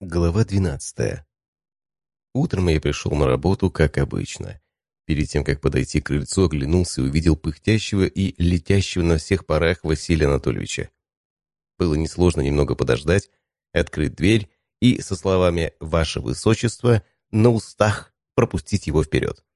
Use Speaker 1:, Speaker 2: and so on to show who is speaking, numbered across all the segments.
Speaker 1: Глава двенадцатая. Утром я пришел на работу, как обычно. Перед тем, как подойти к крыльцу, оглянулся и увидел пыхтящего и летящего на всех парах Василия Анатольевича. Было несложно немного подождать, открыть дверь и со словами «Ваше Высочество» на устах пропустить его вперед.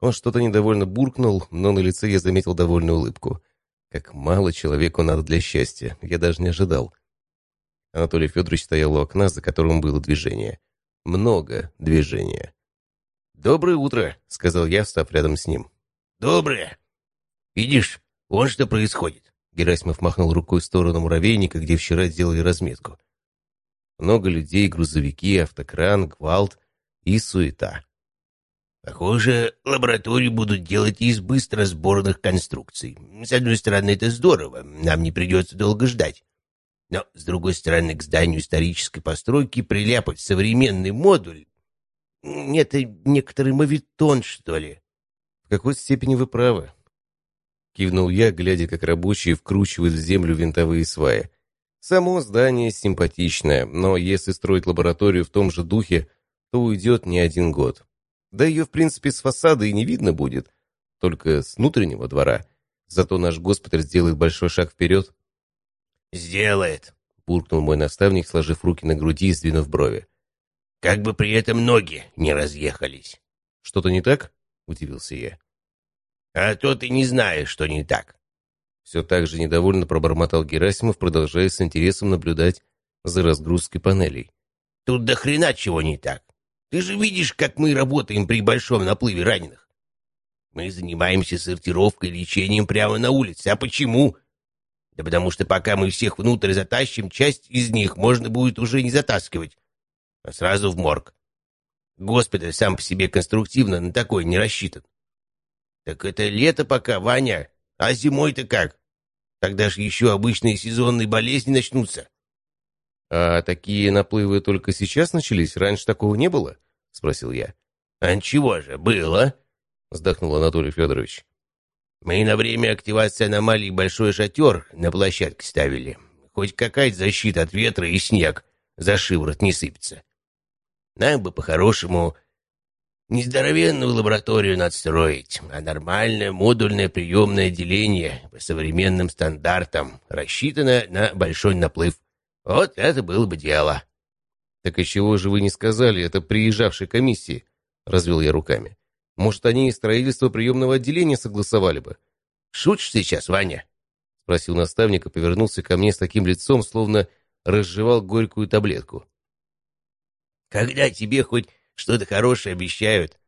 Speaker 1: Он что-то недовольно буркнул, но на лице я заметил довольную улыбку. Как мало человеку надо для счастья, я даже не ожидал. Анатолий Федорович стоял у окна, за которым было движение. Много движения. «Доброе утро», — сказал я, встав рядом с ним.
Speaker 2: «Доброе. Видишь, вот что происходит».
Speaker 1: Герасимов махнул рукой в сторону муравейника, где вчера сделали разметку. Много людей, грузовики, автокран, гвалт и суета.
Speaker 2: Похоже, лабораторию будут делать из быстро сборных конструкций. С одной стороны, это здорово, нам не придется долго ждать. Но, с другой стороны, к зданию исторической постройки приляпать современный модуль... Это некоторый мавитон, что ли.
Speaker 1: В какой степени вы правы. Кивнул я, глядя, как рабочие вкручивают в землю винтовые сваи. Само здание симпатичное, но если строить лабораторию в том же духе, то уйдет не один год. Да ее, в принципе, с фасада и не видно будет, только с внутреннего двора. Зато наш госпиталь сделает большой шаг вперед.
Speaker 2: «Сделает», —
Speaker 1: буркнул мой наставник, сложив руки на груди и сдвинув брови.
Speaker 2: «Как бы при этом ноги не разъехались».
Speaker 1: «Что-то не так?» — удивился я.
Speaker 2: «А то ты не знаешь, что не так».
Speaker 1: Все так же недовольно пробормотал Герасимов, продолжая с интересом наблюдать за разгрузкой панелей.
Speaker 2: «Тут до хрена чего не так. Ты же видишь, как мы работаем при большом наплыве раненых. Мы занимаемся сортировкой и лечением прямо на улице. А почему? Да потому что пока мы всех внутрь затащим, часть из них можно будет уже не затаскивать, а сразу в морг. Госпиталь сам по себе конструктивно на такой не рассчитан. Так это лето пока, Ваня, а зимой-то как? Тогда же еще обычные сезонные болезни начнутся.
Speaker 1: «А такие наплывы только сейчас начались? Раньше такого не было?» — спросил я.
Speaker 2: «А чего же, было?» — вздохнул Анатолий Федорович. Мы на время активации аномалий большой шатер на площадке ставили. Хоть какая-то защита от ветра и снег за шиворот не сыпется. Нам бы по-хорошему не здоровенную лабораторию надстроить, а нормальное модульное приемное отделение по современным стандартам, рассчитанное на большой наплыв. Вот это было бы дело.
Speaker 1: «Так и чего же вы не сказали это приезжавшей комиссии?» — развел я руками. Может, они и строительство приемного отделения согласовали бы.
Speaker 2: «Шутишь сейчас, Ваня?»
Speaker 1: — спросил наставник и повернулся ко мне с таким лицом, словно разжевал горькую таблетку.
Speaker 2: «Когда тебе хоть что-то хорошее обещают,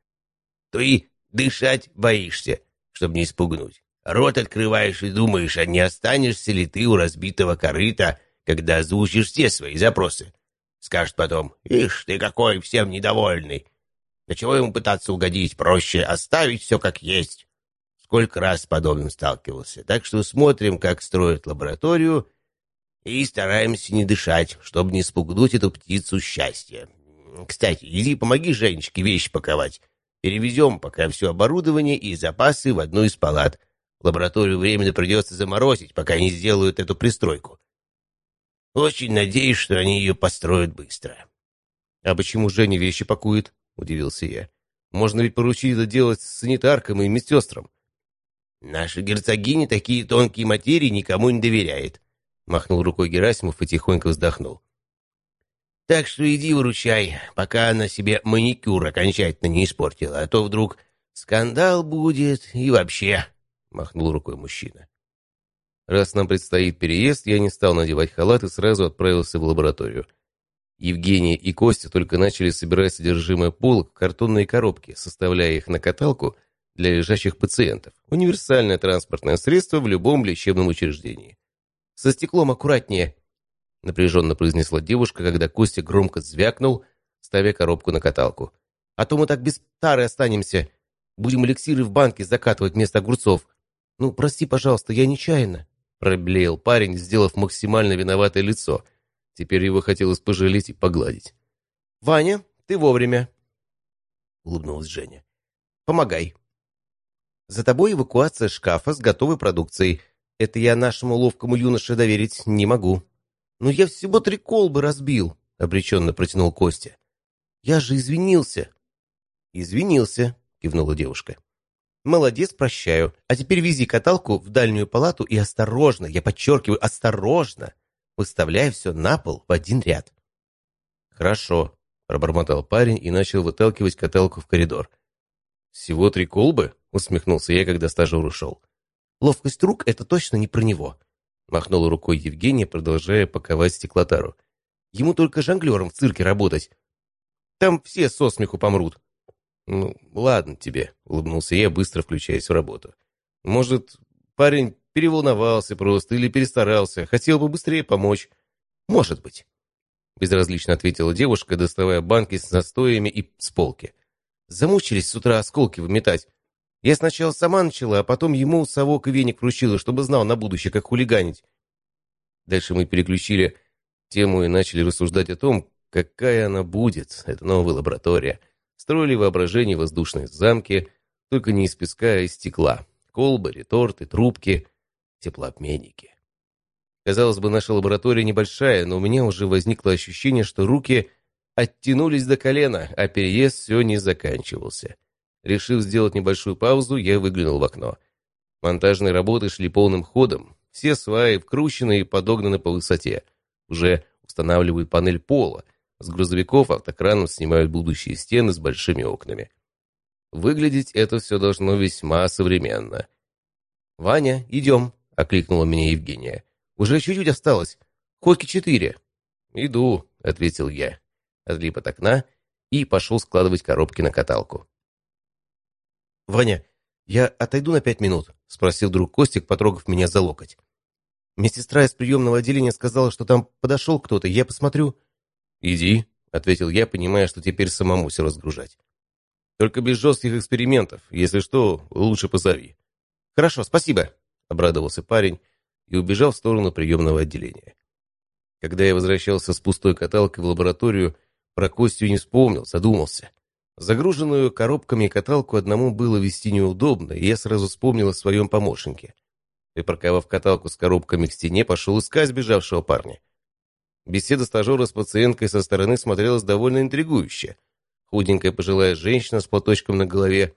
Speaker 2: то и дышать боишься, чтобы не испугнуть. Рот открываешь и думаешь, а не останешься ли ты у разбитого корыта, когда озвучишь все свои запросы. Скажет потом, «Ишь, ты какой всем недовольный, для чего ему пытаться угодить? Проще оставить все как есть. Сколько раз с подобным сталкивался. Так что смотрим, как строят лабораторию, и стараемся не дышать, чтобы не спугнуть эту птицу счастья. Кстати, иди помоги Женечке вещи паковать. Перевезем пока все оборудование и запасы в одну из палат. Лабораторию временно придется заморозить, пока не сделают эту пристройку. Очень надеюсь, что они ее построят быстро.
Speaker 1: — А почему Женя вещи пакует? — удивился я. «Можно ведь поручить это делать санитаркам и медсестрам».
Speaker 2: «Наша герцогиня такие тонкие материи никому не доверяет», — махнул рукой Герасимов и тихонько вздохнул. «Так что иди выручай, пока она себе маникюр окончательно не испортила, а то вдруг скандал будет и вообще», — махнул рукой мужчина.
Speaker 1: Раз нам предстоит переезд, я не стал надевать халат и сразу отправился в лабораторию. Евгения и Костя только начали собирать содержимое полок в картонные коробки, составляя их на каталку для лежащих пациентов. Универсальное транспортное средство в любом лечебном учреждении. «Со стеклом аккуратнее», — напряженно произнесла девушка, когда Костя громко звякнул, ставя коробку на каталку. «А то мы так без тары останемся. Будем эликсиры в банке закатывать вместо огурцов. Ну, прости, пожалуйста, я нечаянно», — проблеял парень, сделав максимально виноватое лицо — Теперь его хотелось пожалеть и погладить. «Ваня, ты вовремя!» — улыбнулась Женя. «Помогай. За тобой эвакуация шкафа с готовой продукцией. Это я нашему ловкому юноше доверить не могу. Но я всего три колбы разбил!» — обреченно протянул Костя. «Я же извинился». «Извинился», — кивнула девушка. «Молодец, прощаю. А теперь вези каталку в дальнюю палату и осторожно, я подчеркиваю, осторожно, выставляй все на пол в один ряд». «Хорошо», — пробормотал парень и начал выталкивать каталку в коридор. «Всего три колбы?» — усмехнулся я, когда стажер ушел. «Ловкость рук — это точно не про него», — махнула рукой Евгения, продолжая паковать стеклотару. «Ему только жонглером в цирке работать. Там все со смеху помрут». «Ну, ладно тебе», — улыбнулся я, быстро включаясь в работу. «Может, парень переволновался просто или перестарался, хотел бы быстрее помочь?» «Может быть». Безразлично ответила девушка, доставая банки с настоями и с полки. Замучились с утра осколки выметать. Я сначала сама начала, а потом ему совок и веник вручила, чтобы знал на будущее, как хулиганить. Дальше мы переключили тему и начали рассуждать о том, какая она будет, эта новая лаборатория. Строили воображение воздушные замки, только не из песка, а из стекла. Колбы, реторты, трубки, теплообменники. Казалось бы, наша лаборатория небольшая, но у меня уже возникло ощущение, что руки оттянулись до колена, а переезд все не заканчивался. Решив сделать небольшую паузу, я выглянул в окно. Монтажные работы шли полным ходом. Все сваи вкручены и подогнаны по высоте. Уже устанавливают панель пола. С грузовиков автокраном снимают будущие стены с большими окнами. Выглядеть это все должно весьма современно. «Ваня, идем», — окликнула меня Евгения. Уже чуть-чуть осталось. Ходки четыре». «Иду», — ответил я. Отлип от окна и пошел складывать коробки на каталку. «Ваня, я отойду на пять минут?» — спросил друг Костик, потрогав меня за локоть. Медсестра из приемного отделения сказала, что там подошел кто-то, я посмотрю. «Иди», — ответил я, понимая, что теперь самому все разгружать. «Только без жестких экспериментов. Если что, лучше позови». «Хорошо, спасибо», — обрадовался парень и убежал в сторону приемного отделения. Когда я возвращался с пустой каталкой в лабораторию, про Костю не вспомнил, задумался. Загруженную коробками каталку одному было вести неудобно, и я сразу вспомнил о своем помощнике. Припарковав каталку с коробками к стене, пошел искать сбежавшего парня. Беседа стажера с пациенткой со стороны смотрелась довольно интригующе. Худенькая пожилая женщина с платочком на голове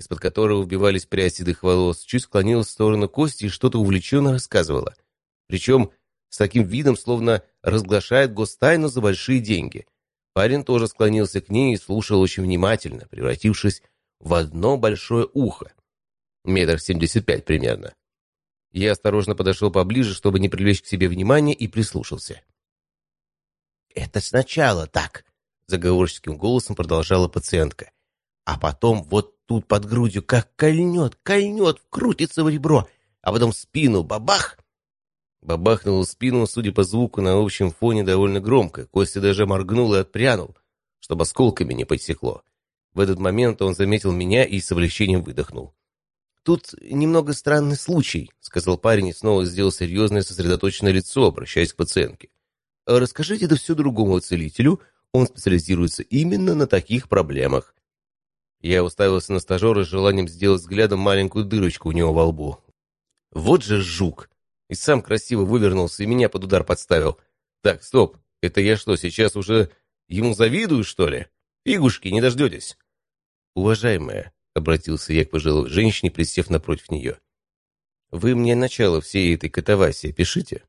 Speaker 1: из-под которого убивались прядь седых волос, чуть склонилась в сторону Кости и что-то увлеченно рассказывала. Причем с таким видом, словно разглашает гостайну за большие деньги. Парень тоже склонился к ней и слушал очень внимательно, превратившись в одно большое ухо. Метр семьдесят пять примерно. Я осторожно подошел поближе, чтобы не привлечь к себе внимание, и прислушался. «Это сначала так», — заговорческим голосом продолжала пациентка. «А потом вот Тут под грудью как кольнет, кольнет, вкрутится в ребро, а потом в спину бабах. Бабахнул в спину, судя по звуку, на общем фоне довольно громко. Костя даже моргнул и отпрянул, чтобы осколками не подсекло. В этот момент он заметил меня и с облегчением выдохнул. «Тут немного странный случай», — сказал парень и снова сделал серьезное сосредоточенное лицо, обращаясь к пациентке. «Расскажите это все другому целителю, он специализируется именно на таких проблемах. Я уставился на стажера с желанием сделать взглядом маленькую дырочку у него во лбу. Вот же жук! И сам красиво вывернулся и меня под удар подставил. Так, стоп, это я что, сейчас уже ему завидую, что ли? Фигушки, не дождетесь. Уважаемая, обратился я к пожилой женщине, присев напротив нее. Вы мне начало всей этой катавасии пишите.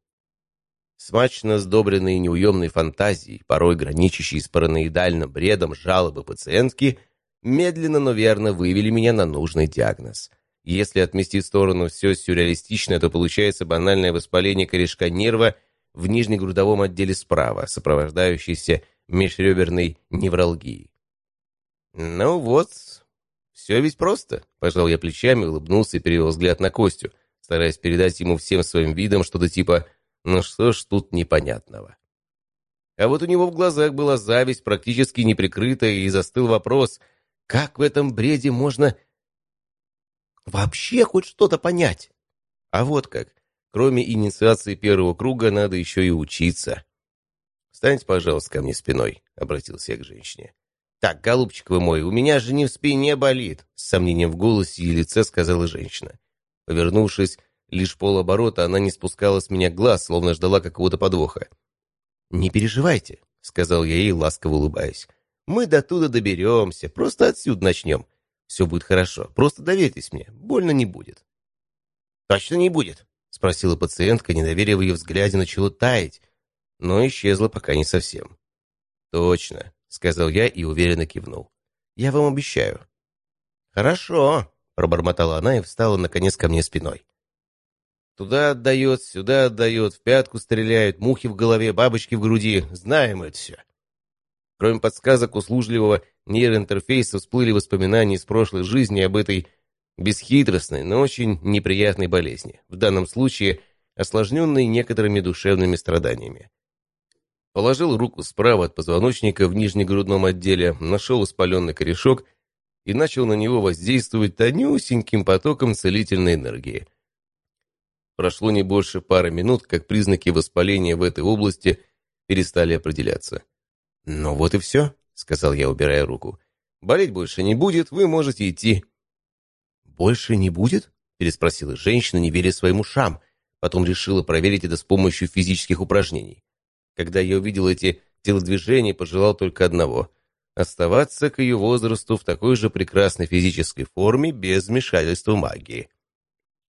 Speaker 1: Смачно сдобренные неуемной фантазией, порой граничащей с параноидальным бредом жалобы пациентки — медленно, но верно вывели меня на нужный диагноз. Если отмести в сторону все сюрреалистичное, то получается банальное воспаление корешка нерва в нижнегрудовом отделе справа, сопровождающееся межреберной невралгией. «Ну вот, все ведь просто», — пожал я плечами, улыбнулся и перевел взгляд на Костю, стараясь передать ему всем своим видом что-то типа «ну что ж тут непонятного». А вот у него в глазах была зависть, практически неприкрытая, и застыл вопрос — как в этом бреде можно вообще хоть что-то понять? А вот как. Кроме инициации первого круга, надо еще и учиться. «Встаньте, пожалуйста, ко мне спиной», — обратился я к женщине. «Так, голубчик вы мой, у меня же не в спине болит», — с сомнением в голосе и лице сказала женщина. Повернувшись лишь полоборота, она не спускала с меня глаз, словно ждала какого-то подвоха. «Не переживайте», — сказал я ей, ласково улыбаясь. «Мы до туда доберемся, просто отсюда начнем. Все будет хорошо, просто доверьтесь мне, больно не будет».
Speaker 2: «Точно не будет?» — спросила пациентка, недоверие в ее взгляде начало таять, но исчезло пока не совсем.
Speaker 1: «Точно», — сказал я и уверенно кивнул. «Я вам обещаю».
Speaker 2: «Хорошо», — пробормотала она и встала, наконец, ко мне спиной.
Speaker 1: Туда отдает, сюда отдает, в пятку стреляют, мухи в голове, бабочки в груди. Знаем это все. Кроме подсказок услужливого нейроинтерфейса всплыли воспоминания из прошлой жизни об этой бесхитростной, но очень неприятной болезни, в данном случае осложненной некоторыми душевными страданиями. Положил руку справа от позвоночника в нижнегрудном отделе, нашел воспаленный корешок и начал на него воздействовать тонюсеньким потоком целительной энергии. Прошло не больше пары минут, как признаки воспаления в этой области перестали определяться. «Ну вот и все», — сказал я, убирая руку. «Болеть больше не будет, вы можете идти».
Speaker 2: «Больше не будет?» — переспросила женщина, не веря своим ушам. Потом решила проверить это с помощью физических упражнений.
Speaker 1: Когда я увидел эти телодвижения, пожелал только одного — оставаться к ее возрасту в такой же прекрасной физической форме без вмешательства магии.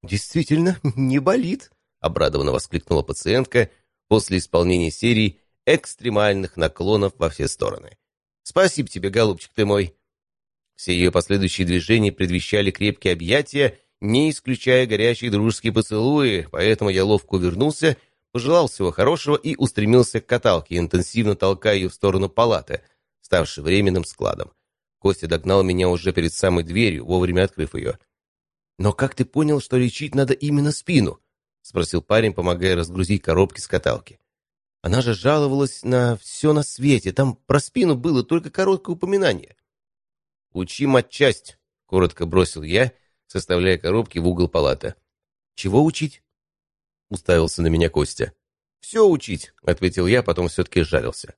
Speaker 2: «Действительно, не болит», — обрадованно воскликнула пациентка после исполнения серии экстремальных наклонов во все стороны. «Спасибо тебе, голубчик ты мой».
Speaker 1: Все ее последующие движения предвещали крепкие объятия, не исключая горячие дружеские поцелуи, поэтому я ловко увернулся, пожелал всего хорошего и устремился к каталке, интенсивно толкая ее в сторону палаты, ставшей временным складом. Костя догнал меня уже перед самой дверью, вовремя открыв ее.
Speaker 2: «Но как ты понял, что лечить надо именно спину?» — спросил парень, помогая разгрузить коробки с каталки. «Она же жаловалась на все на свете. Там про спину было только короткое упоминание».
Speaker 1: «Учи матчасть», — коротко бросил я, составляя коробки в угол палаты.
Speaker 2: «Чего учить?»
Speaker 1: — уставился на меня Костя. «Все учить», — ответил я, потом все-таки жалился.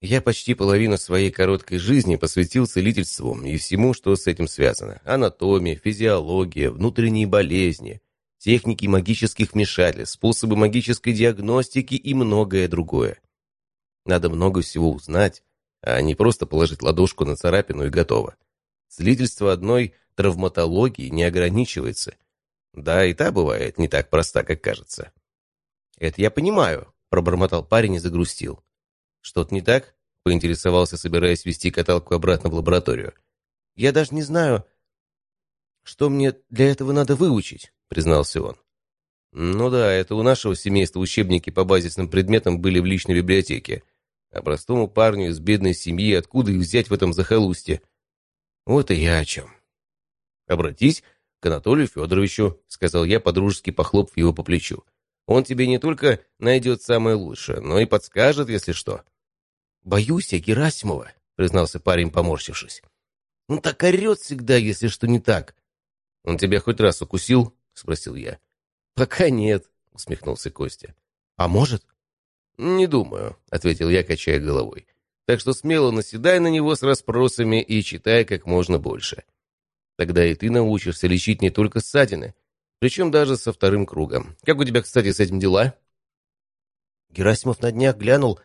Speaker 1: Я почти половину своей короткой жизни посвятил целительству и всему, что с этим связано. Анатомия, физиология, внутренние болезни, техники магических вмешательств, способы магической диагностики и многое другое. Надо много всего узнать, а не просто положить ладошку на царапину и готово. Целительство одной травматологии не ограничивается. Да, и та бывает не так проста, как кажется.
Speaker 2: «Это я понимаю», — пробормотал парень и загрустил.
Speaker 1: «Что-то не так?» — поинтересовался, собираясь вести каталку обратно в лабораторию.
Speaker 2: «Я даже не знаю, что мне для этого надо выучить», — признался он.
Speaker 1: «Ну да, это у нашего семейства учебники по базисным предметам были в личной библиотеке. А простому парню из бедной семьи откуда их взять в этом захолустье? Вот и я о чем». «Обратись к Анатолию Федоровичу», — сказал я, подружески похлопав его по плечу. «Он тебе не только найдет самое лучшее, но и подскажет, если что».
Speaker 2: «Боюсь я Герасимова», — признался парень, поморщившись. «Он так орет всегда, если что не так».
Speaker 1: «Он тебя хоть раз укусил?» — спросил я.
Speaker 2: «Пока нет», — усмехнулся Костя. «А может?»
Speaker 1: «Не думаю», — ответил я, качая головой. «Так что смело наседай на него с расспросами и читай как можно больше. Тогда и ты научишься лечить не только ссадины, причем даже со вторым кругом. Как у тебя, кстати, с этим дела?»
Speaker 2: Герасимов на днях глянул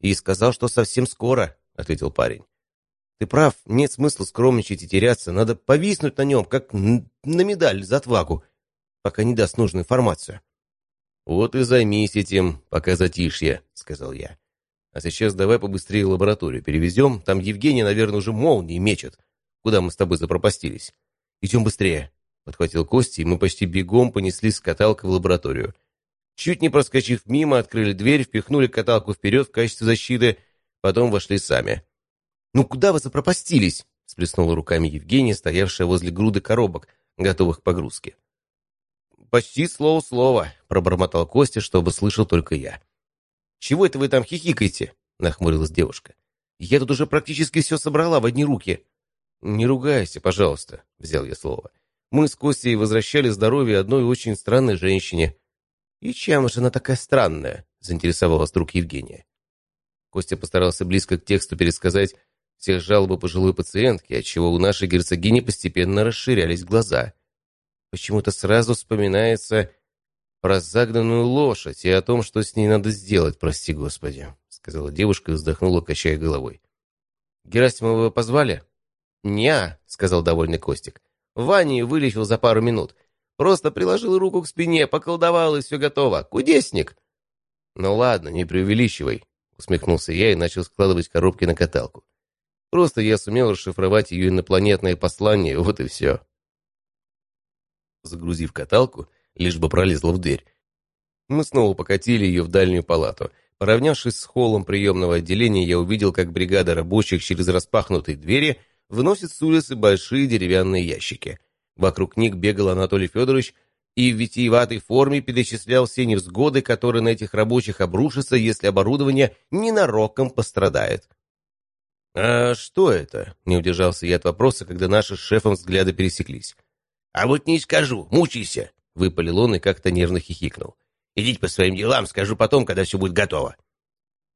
Speaker 2: и сказал, что совсем скоро», — ответил парень. «Ты прав, нет смысла скромничать и теряться. Надо повиснуть на нем, как на медаль за отвагу, пока не даст нужную информацию».
Speaker 1: «Вот и займись этим, пока затишье», — сказал я. «А сейчас давай побыстрее лабораторию перевезем. Там Евгений, наверное, уже молнии мечет. Куда мы с тобой запропастились?»
Speaker 2: «Идем быстрее», — подхватил Костя, и мы почти бегом понеслись с каталкой в лабораторию.
Speaker 1: Чуть не проскочив мимо, открыли дверь, впихнули каталку вперед в качестве защиты, потом вошли сами.
Speaker 2: «Ну куда вы запропастились?» — сплеснула руками Евгения, стоявшая возле груды коробок, готовых к погрузке.
Speaker 1: «Почти слово-слово», — пробормотал Костя, чтобы слышал только я.
Speaker 2: «Чего это вы там хихикаете?» — нахмурилась девушка. «Я тут уже практически все собрала в одни руки».
Speaker 1: «Не ругайся, пожалуйста», — взял я слово. «Мы с Костей возвращали здоровье одной очень странной женщине.
Speaker 2: «И чем же она такая странная?» — заинтересовалась вдруг Евгения.
Speaker 1: Костя постарался близко к тексту пересказать всех жалобы пожилой пациентки, отчего у нашей герцогини постепенно расширялись глаза. Почему-то сразу вспоминается про загнанную лошадь и о том, что с ней надо сделать, прости господи. сказала девушка и вздохнула, качая головой. «Герасимова позвали?» «Не-а», сказал довольный Костик. «Ваню вылечил за пару минут. Просто приложил руку к спине, поколдовал, и все готово. Кудесник!» «Ну ладно, не преувеличивай», — усмехнулся я и начал складывать коробки на каталку. «Просто я сумел расшифровать ее инопланетное послание, вот и все». Загрузив каталку, лишь бы пролезла в дверь, мы снова покатили ее в дальнюю палату. Поравнявшись с холлом приемного отделения, я увидел, как бригада рабочих через распахнутые двери выносит с улицы большие деревянные ящики. Вокруг них бегал Анатолий Федорович и в витиеватой форме перечислял все невзгоды, которые на этих рабочих обрушатся, если оборудование ненароком пострадает. «А что это?» — не удержался я от вопроса, когда наши с шефом взгляды пересеклись.
Speaker 2: «А вот не скажу, мучайся!» — выпалил он и как-то нервно хихикнул. «Идите по своим делам, скажу потом, когда все будет готово».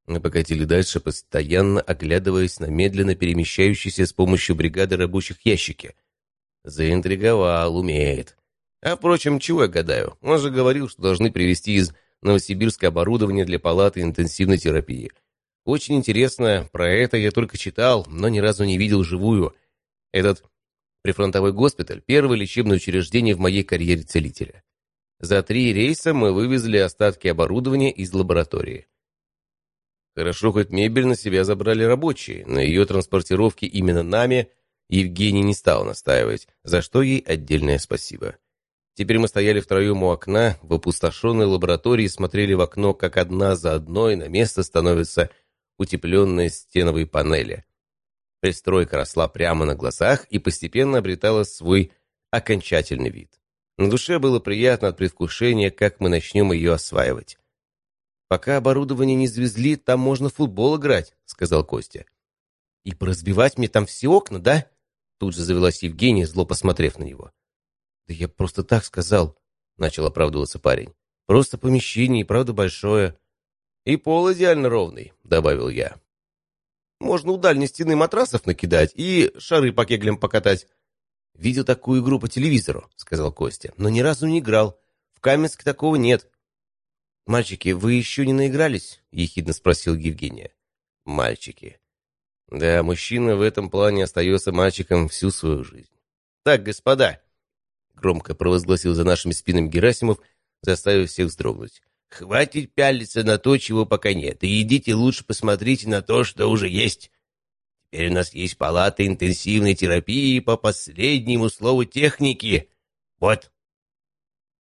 Speaker 1: Мы покатили дальше, постоянно оглядываясь на медленно перемещающиеся с помощью бригады рабочих ящики. Заинтриговал, умеет. А, впрочем, чего я гадаю? Он же говорил, что должны привезти из Новосибирска оборудование для палаты интенсивной терапии. Очень интересно, про это я только читал, но ни разу не видел живую. Этот прифронтовой госпиталь – первое лечебное учреждение в моей карьере целителя. За три рейса мы вывезли остатки оборудования из лаборатории. Хорошо, хоть мебель на себя забрали рабочие. На ее транспортировке именно нами Евгений не стал настаивать, за что ей отдельное спасибо. Теперь мы стояли втроем у окна в опустошенной лаборатории смотрели в окно, как одна за одной на место становятся утепленные стеновые панели. Пристройка росла прямо на глазах и постепенно обретала свой окончательный вид. На душе было приятно от предвкушения, как мы начнем ее осваивать. «Пока оборудование не завезли, там можно в футбол играть», — сказал Костя. «И поразбивать мне там все окна, да?» Тут же завелась Евгения, зло посмотрев на него. «Да я просто так сказал», — начал оправдываться парень. «Просто помещение, и правда большое». «И пол идеально ровный», — добавил я. «Можно у дальней стены матрасов накидать и шары по кеглям покатать». «Видел такую игру по телевизору», — сказал Костя, — «но ни разу не играл. В Каменске такого нет». «Мальчики, вы еще не наигрались?» — ехидно спросил Евгения. «Мальчики». Да, мужчина в этом плане остается мальчиком всю свою жизнь. «Так, господа!» — громко провозгласил за нашими спинами Герасимов, заставив всех вздрогнуть. «Хватит пялиться на то, чего пока нет, и идите лучше посмотрите на то, что уже есть. Теперь у нас есть палата интенсивной терапии по последнему слову техники. Вот,